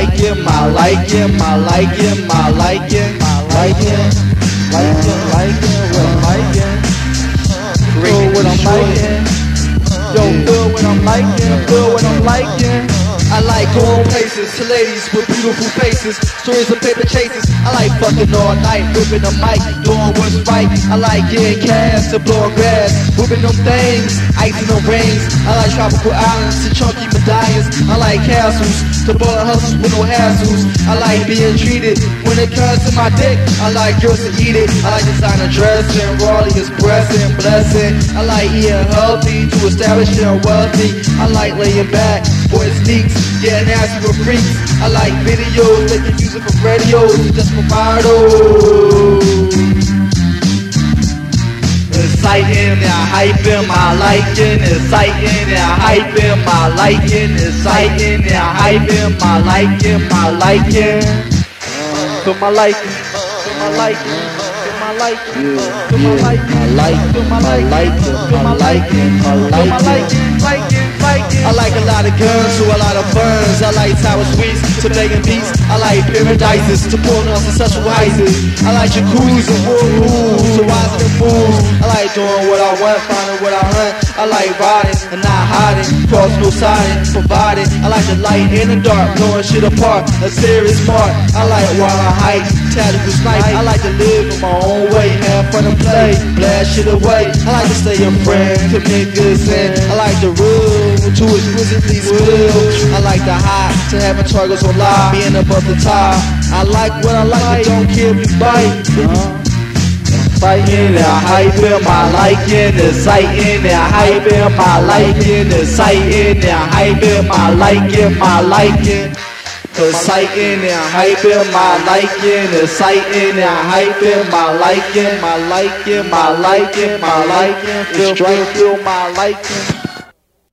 like him, I like him, I like him, I like him, I like him, like him, like him, when I'm liking. Feel when I'm liking. Yo, feel when I'm liking, feel when I'm liking. Like places to ladies with beautiful faces, stories of paper chases. I like fucking all night, whipping the mic, doing what's right. I like getting cash to blowing grass, whipping them things, icing them rings. I like tropical islands to chunky medallions. I like castles to ballin' hustles with no hassles. I like being treated when it comes to my dick. I like girls to eat it. I like designer dressing, Raleigh expressing, blessing. I like eating healthy to establish I'm wealthy. I like laying back, boy sneaks, getting nasty with freaks. I like videos, they can use it for radios, just for vital. Exciting, yeah, hyping, my liking, exciting, yeah, hyping, my liking, exciting, yeah, hyping, my liking, my liking. For my liking, for my liking, for my liking, for my liking, for my liking, for my liking, for my liking, liking, liking. I like a lot of guns to a lot of burns. I like tower suites to begging beats. I like paradises to pulling on successful heises. I like jacuzzi and whirlpools to watch the fools. I like doing what I want, finding what I hunt. I like riding and not hiding, cross no siding, providing. I like the light in the dark, blowing shit apart. A serious part. I like while I hike, tactical snipe. I like to live in my own fun play, blast shit away. I like to stay a friend, commit good sin. I like the rule to exquisitely spill. I like the high to having targets on live, being above the top. I like what I like, but don't care if you bite. Fighting and hyping, my liking, exciting and hyping, my liking, exciting and hyping, my liking, my liking. Exciting and hyping, my liking, exciting and hyping, my liking, my liking, my liking, my liking, feel, feel, feel my liking.